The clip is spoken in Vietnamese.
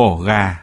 ổ gà.